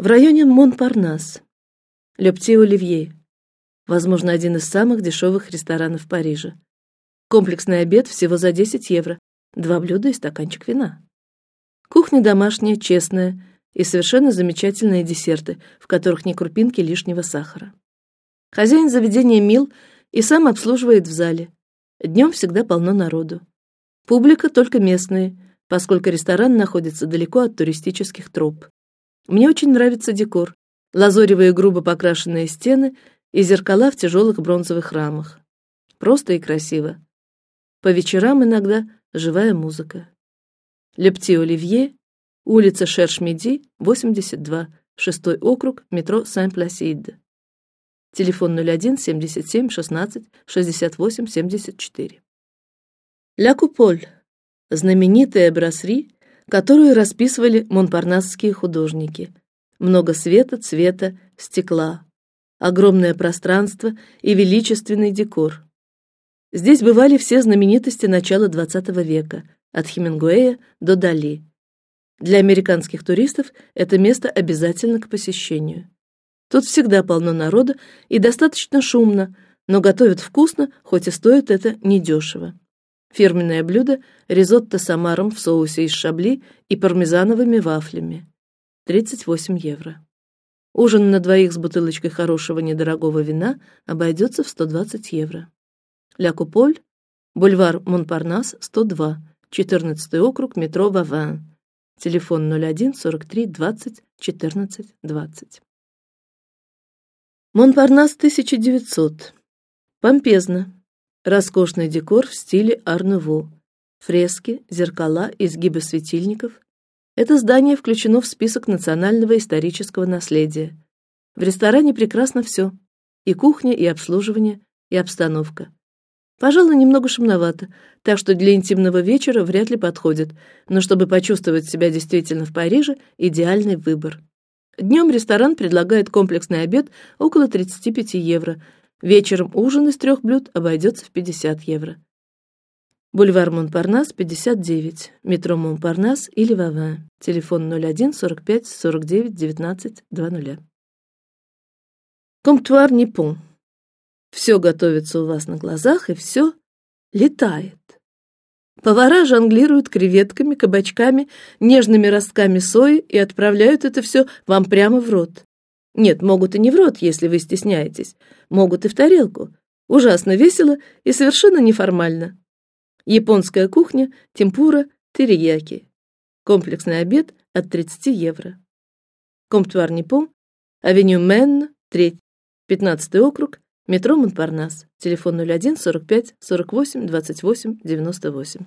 В районе Монпарнас, Petit Оливье, возможно, один из самых дешевых ресторанов Парижа. Комплексный обед всего за 10 евро, два блюда и стаканчик вина. Кухня домашняя, честная и совершенно замечательные десерты, в которых ни крупинки лишнего сахара. Хозяин заведения мил и сам обслуживает в зале. Днем всегда полно народу. Публика только местные, поскольку ресторан находится далеко от туристических троп. Мне очень нравится декор: лазоревые грубо покрашенные стены и зеркала в тяжелых бронзовых рамах. Просто и красиво. По вечерам иногда живая музыка. Le Petit Olivier, улица Шерш-Миди, 82, шестой округ, метро Сен-Пласид. Телефон 01 77 16 68 74. Ля Куполь, знаменитая брасри, которую расписывали монпарнасские художники. Много света, цвета, стекла, огромное пространство и величественный декор. Здесь бывали все знаменитости начала XX века, от Хемингуэя до Дали. Для американских туристов это место обязательно к посещению. Тут всегда полно народа и достаточно шумно, но готовят вкусно, хоть и стоит это недешево. Фирменное блюдо ризотто с омаром в соусе из шабли и пармезановыми вафлями. 38 евро. Ужин на двоих с бутылочкой хорошего недорогого вина обойдется в 120 евро. Ля Куполь, бульвар Монпарнас, 102, 14 округ, метро Ваван. Телефон 01 43 20 14 20. Монпарнас 1900. Помпезно. Роскошный декор в стиле Арнуво, фрески, зеркала, изгибы светильников. Это здание включено в список национального исторического наследия. В ресторане прекрасно все: и кухня, и обслуживание, и обстановка. Пожалуй, немного шумновато, так что для интимного вечера вряд ли подходит, но чтобы почувствовать себя действительно в Париже, идеальный выбор. Днем ресторан предлагает комплексный обед около 35 евро, Вечером ужин из трех блюд обойдется в 50 евро. Бульвар Монпарнас, 59, метро Монпарнас или Ваван. Телефон 01 45 49 19 20. Комптуар Ниппон. Все готовится у вас на глазах и все летает. Повара жонглируют креветками, кабачками, нежными ростками сои и отправляют это все вам прямо в рот. Нет, могут и не в рот, если вы стесняетесь. Могут и в тарелку. Ужасно весело и совершенно неформально. Японская кухня, темпура, терияки. Комплексный обед от 30 евро. Комптуар Ниппон, авеню Мен, 3, 15 округ, метро Монпарнас. Телефон 01 45 48 28 98.